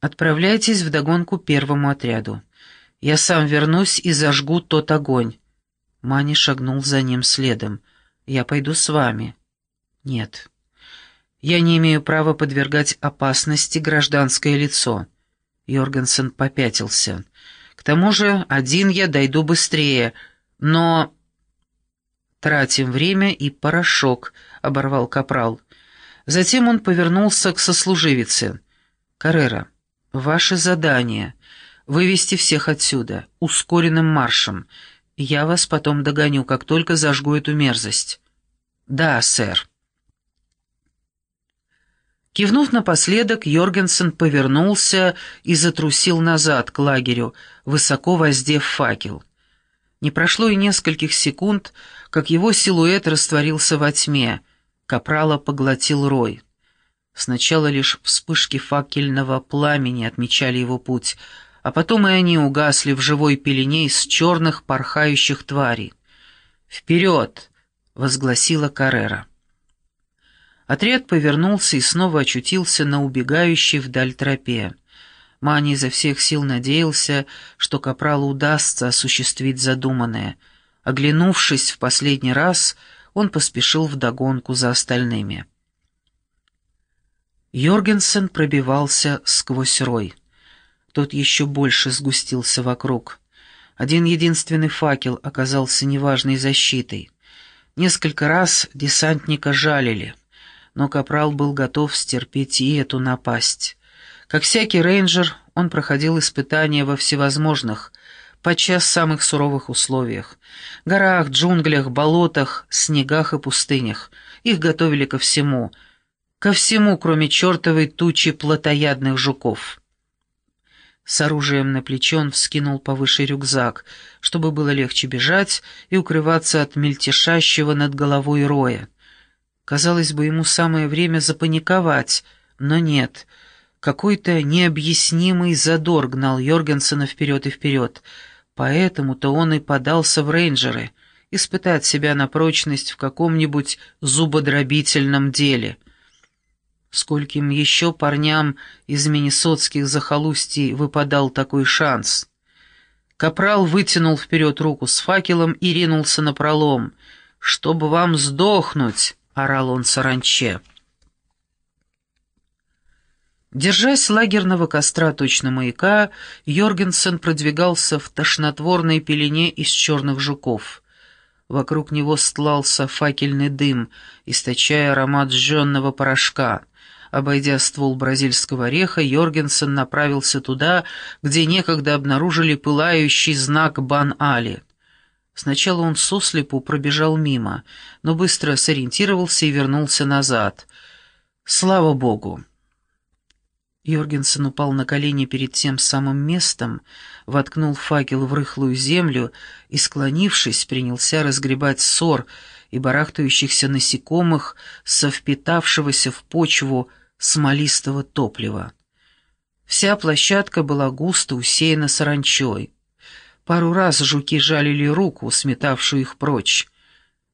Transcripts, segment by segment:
Отправляйтесь вдогонку первому отряду. Я сам вернусь и зажгу тот огонь. Мани шагнул за ним следом. Я пойду с вами. Нет. Я не имею права подвергать опасности гражданское лицо. Йоргенсен попятился. К тому же один я дойду быстрее, но... «Тратим время и порошок», — оборвал капрал. Затем он повернулся к сослуживице. «Каррера, ваше задание — вывести всех отсюда, ускоренным маршем. Я вас потом догоню, как только зажгу эту мерзость». «Да, сэр». Кивнув напоследок, Йоргенсен повернулся и затрусил назад к лагерю, высоко воздев факел. Не прошло и нескольких секунд, как его силуэт растворился во тьме. Капрала поглотил рой. Сначала лишь вспышки факельного пламени отмечали его путь, а потом и они угасли в живой пелене из черных порхающих тварей. «Вперед!» — возгласила Каррера. Отряд повернулся и снова очутился на убегающей вдаль тропе. Мани изо всех сил надеялся, что Капралу удастся осуществить задуманное. Оглянувшись в последний раз, он поспешил вдогонку за остальными. Йоргенсен пробивался сквозь рой. Тот еще больше сгустился вокруг. Один единственный факел оказался неважной защитой. Несколько раз десантника жалили но Капрал был готов стерпеть и эту напасть. Как всякий рейнджер, он проходил испытания во всевозможных, подчас самых суровых условиях. Горах, джунглях, болотах, снегах и пустынях. Их готовили ко всему. Ко всему, кроме чертовой тучи плотоядных жуков. С оружием на плече он вскинул повыше рюкзак, чтобы было легче бежать и укрываться от мельтешащего над головой роя. Казалось бы, ему самое время запаниковать, но нет. Какой-то необъяснимый задор гнал Йоргенсена вперед и вперед. Поэтому-то он и подался в рейнджеры, испытать себя на прочность в каком-нибудь зубодробительном деле. Скольким еще парням из миннесотских захолустий выпадал такой шанс? Капрал вытянул вперед руку с факелом и ринулся на пролом. «Чтобы вам сдохнуть!» — орал он саранче. Держась лагерного костра точно маяка, Йоргенсен продвигался в тошнотворной пелене из черных жуков. Вокруг него стлался факельный дым, источая аромат сжженного порошка. Обойдя ствол бразильского ореха, Йоргенсен направился туда, где некогда обнаружили пылающий знак Бан-Али. Сначала он сослепу пробежал мимо, но быстро сориентировался и вернулся назад. Слава богу! Йоргенсен упал на колени перед тем самым местом, воткнул факел в рыхлую землю и, склонившись, принялся разгребать ссор и барахтающихся насекомых со впитавшегося в почву смолистого топлива. Вся площадка была густо усеяна саранчой. Пару раз жуки жалили руку, сметавшую их прочь.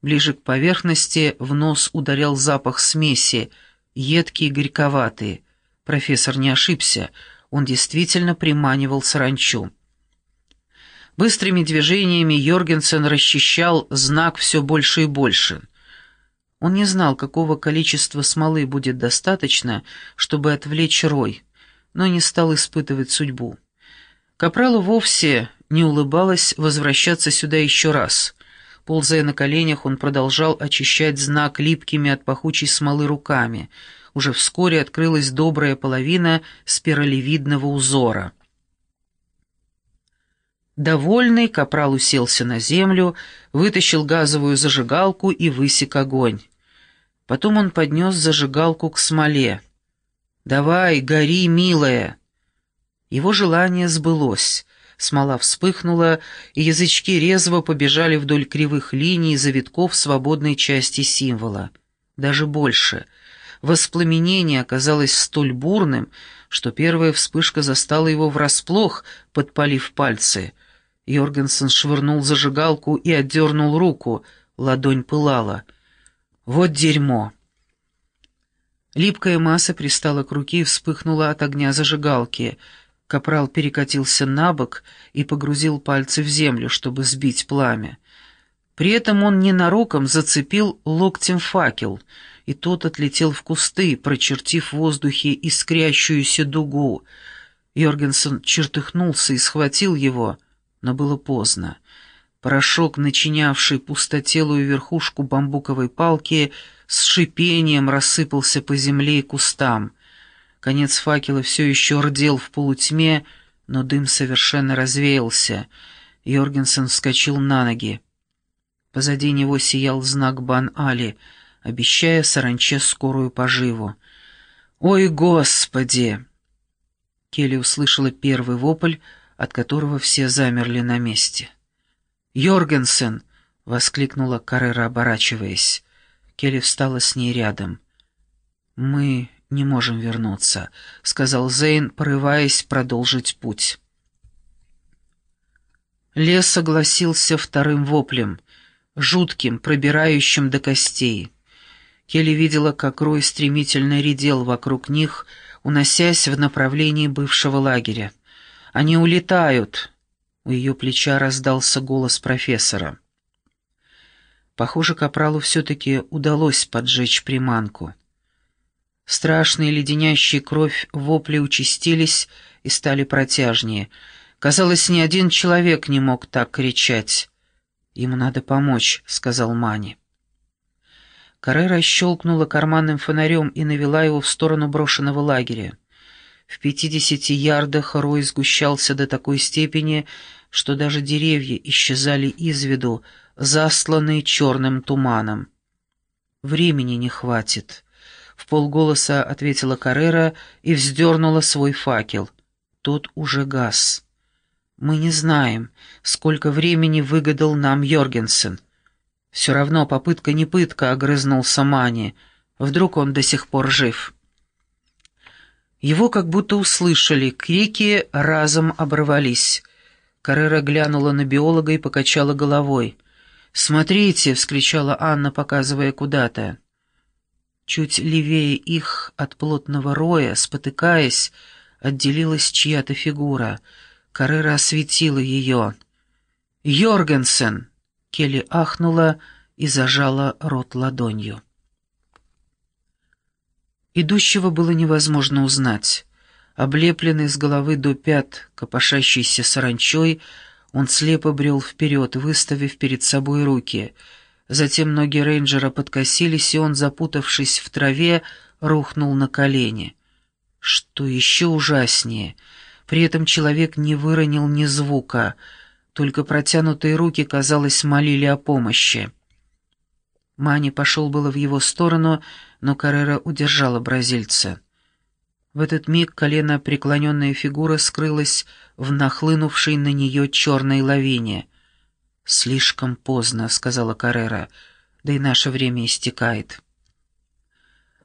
Ближе к поверхности в нос ударял запах смеси, едкий и горьковатый. Профессор не ошибся, он действительно приманивал саранчу. Быстрыми движениями Йоргенсен расчищал знак все больше и больше. Он не знал, какого количества смолы будет достаточно, чтобы отвлечь рой, но не стал испытывать судьбу. Капралу вовсе не улыбалась возвращаться сюда еще раз. Ползая на коленях, он продолжал очищать знак липкими от пахучей смолы руками. Уже вскоре открылась добрая половина спиралевидного узора. Довольный, капрал уселся на землю, вытащил газовую зажигалку и высек огонь. Потом он поднес зажигалку к смоле. «Давай, гори, милая!» Его желание сбылось. Смола вспыхнула, и язычки резво побежали вдоль кривых линий завитков свободной части символа. Даже больше. Воспламенение оказалось столь бурным, что первая вспышка застала его врасплох, подпалив пальцы. Йоргенсен швырнул зажигалку и отдернул руку, ладонь пылала. «Вот дерьмо!» Липкая масса пристала к руке и вспыхнула от огня зажигалки. Капрал перекатился на бок и погрузил пальцы в землю, чтобы сбить пламя. При этом он ненароком зацепил локтем факел, и тот отлетел в кусты, прочертив в воздухе искрящуюся дугу. Йоргенсен чертыхнулся и схватил его, но было поздно. Порошок, начинявший пустотелую верхушку бамбуковой палки, с шипением рассыпался по земле и кустам. Конец факела все еще рдел в полутьме, но дым совершенно развеялся. Йоргенсен вскочил на ноги. Позади него сиял знак Бан-Али, обещая саранче скорую поживу. «Ой, Господи!» Келли услышала первый вопль, от которого все замерли на месте. «Йоргенсен!» — воскликнула Каррера, оборачиваясь. Келли встала с ней рядом. «Мы не можем вернуться», — сказал Зейн, порываясь продолжить путь. Лес согласился вторым воплем — жутким, пробирающим до костей. Келли видела, как Рой стремительно редел вокруг них, уносясь в направлении бывшего лагеря. «Они улетают!» У ее плеча раздался голос профессора. Похоже, Капралу все-таки удалось поджечь приманку. Страшные леденящие кровь вопли участились и стали протяжнее. Казалось, ни один человек не мог так кричать. «Ему надо помочь», — сказал Мани. Каррера щелкнула карманным фонарем и навела его в сторону брошенного лагеря. В пятидесяти ярдах рой сгущался до такой степени, что даже деревья исчезали из виду, засланные черным туманом. «Времени не хватит», — в полголоса ответила Каррера и вздернула свой факел. Тот уже гас. Мы не знаем, сколько времени выгадал нам Йоргенсен. Все равно попытка не пытка, огрызнулся Мани. Вдруг он до сих пор жив. Его как будто услышали, крики разом оборвались. Каррера глянула на биолога и покачала головой. «Смотрите!» — вскричала Анна, показывая куда-то. Чуть левее их от плотного роя, спотыкаясь, отделилась чья-то фигура — Каррера осветила ее. «Йоргенсен!» — Келли ахнула и зажала рот ладонью. Идущего было невозможно узнать. Облепленный с головы до пят, копошащийся саранчой, он слепо брел вперед, выставив перед собой руки. Затем ноги рейнджера подкосились, и он, запутавшись в траве, рухнул на колени. Что еще ужаснее — при этом человек не выронил ни звука, только протянутые руки, казалось, молили о помощи. Мани пошел было в его сторону, но Каррера удержала бразильца. В этот миг колено преклоненная фигура скрылась в нахлынувшей на нее черной лавине. «Слишком поздно», — сказала Каррера, — «да и наше время истекает».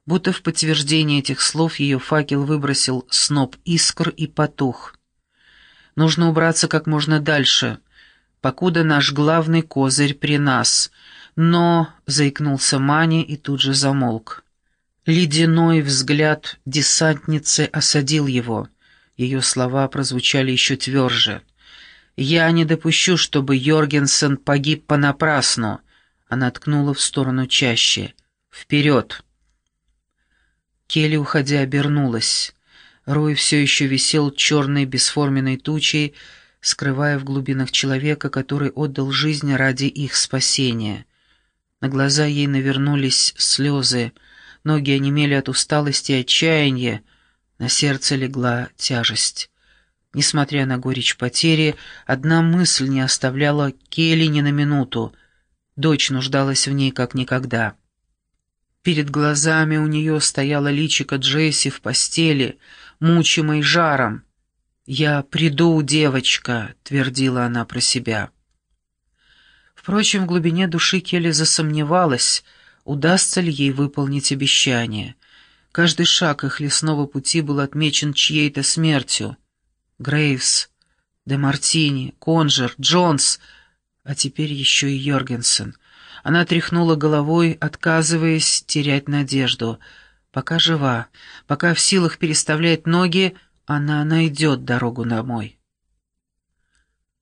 Будто в подтверждение этих слов ее факел выбросил сноп искр и потух. «Нужно убраться как можно дальше, покуда наш главный козырь при нас». Но, — заикнулся Мани и тут же замолк. Ледяной взгляд десантницы осадил его. Ее слова прозвучали еще тверже. «Я не допущу, чтобы Йоргенсен погиб понапрасну», — она ткнула в сторону чаще. «Вперед!» Келли, уходя, обернулась. Рой все еще висел черной бесформенной тучей, скрывая в глубинах человека, который отдал жизнь ради их спасения. На глаза ей навернулись слезы, ноги онемели от усталости и отчаяния, на сердце легла тяжесть. Несмотря на горечь потери, одна мысль не оставляла Келли ни на минуту. Дочь нуждалась в ней как никогда. Перед глазами у нее стояла личико Джесси в постели, мучимой жаром. «Я приду, девочка», — твердила она про себя. Впрочем, в глубине души Келли засомневалась, удастся ли ей выполнить обещание. Каждый шаг их лесного пути был отмечен чьей-то смертью. Грейвс, Де Мартини, Конжер, Джонс, а теперь еще и Йоргенсен. Она тряхнула головой, отказываясь терять надежду. Пока жива, пока в силах переставлять ноги, она найдет дорогу домой.